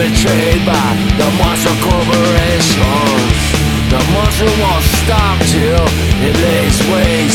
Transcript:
betrayed by the monster corporations. The monster won't stop till it lays waste.